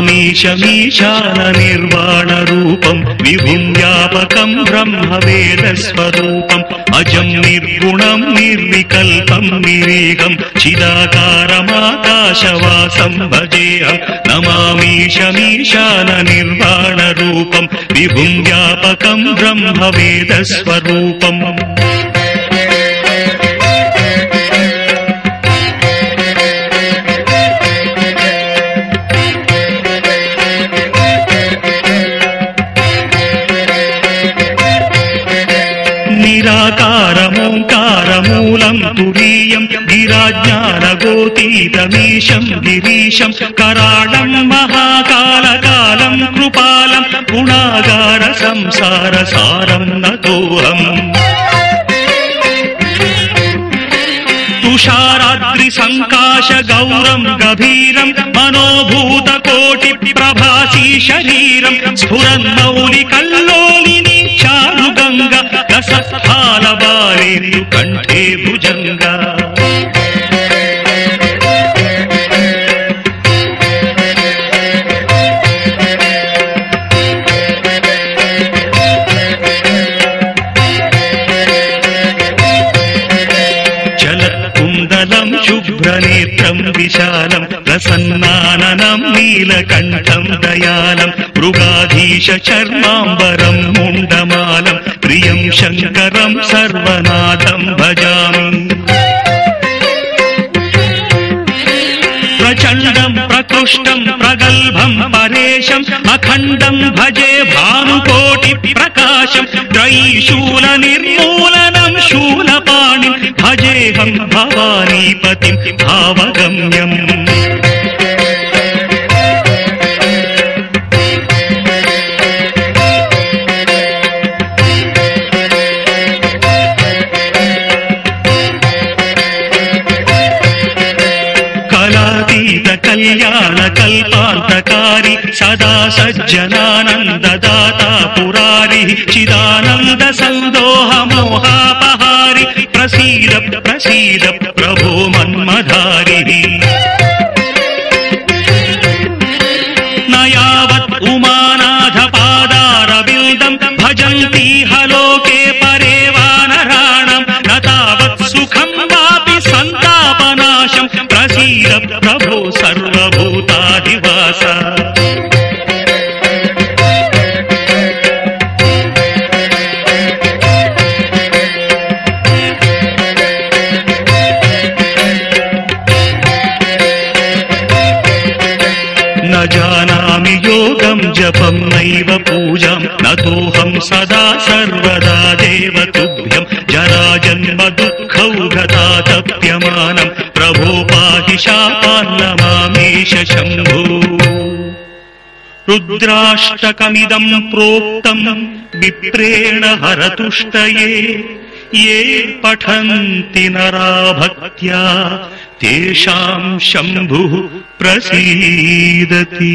నమామీశమీశాన నిర్వాణ రూపం విభుం వ్యాపకం బ్రహ్మ వేద స్వరూపం అజం నిర్గుణం నిర్వికల్పం నిరేగం చిదాకారమాకాశవాసం భజేహం నమామీశమీశాన నిర్వాణ రూపం విభుం వ్యాపకం బ్రహ్మ వేద స్వరూపం निराकारमोङ्कारमूलम् तुरीयम् गिराज्ञानगोतीतमीशम् गिरीशम् कराळम् महाकालकालम् कृपालम् गुणागार संसार सारम् नतोऽहम् तुषाराद्रिसङ्काश गौरम् गभीरम् मनोभूतकोटि प्रभासी शरीरम् स्फुरन्मौलिकल्लोलिनी रसस्थालबालेन्दु कण्ठे भुजङ्ग। जलकुन्दलम् शुभ्रनेत्रम् विशालम् प्रसन्नाननम् नीलकण्ठम् दयालम् मृगाधीश चर्माम्बरम् मुण्डमालम् प्रियम् शङ्करम् सर्वनाथम् भजामि। प्रचण्डम् प्रकृष्टम् प्रगल्भम् परेशम् अखण्डम् भजे भानुकोटि प्रकाशम् त्रयीशूल निर्मूलनम् शूलपाणिम् भजेऽहम् भवानीपतिम् भावगम्यम् कल्पान्तकारी सदा सज्जनानन्ददाता पुरारिः चिदानन्द सन्दोह मोहापहारि प्रसीद प्रसीद प्रभो मन्मधारिः। न यावत् उमानाथ पादारविन्दम् भजन्ति हलोके प्रसीद प्रभो सर्वभूताधिवास न जानामि योगम् जपम् नैव पूजाम् नतोऽहम् सदा सर्वदा देव तुभ्यम् जराजन्म दुःखौ गता तप्यमानम् पाहि शापान्नमामेश शम्भो। रुद्राष्टकमिदम् प्रोक्तम् विप्रेण हरतुष्टये ये पठन्ति नरा भक्त्या तेषाम् शम्भुः प्रसीदति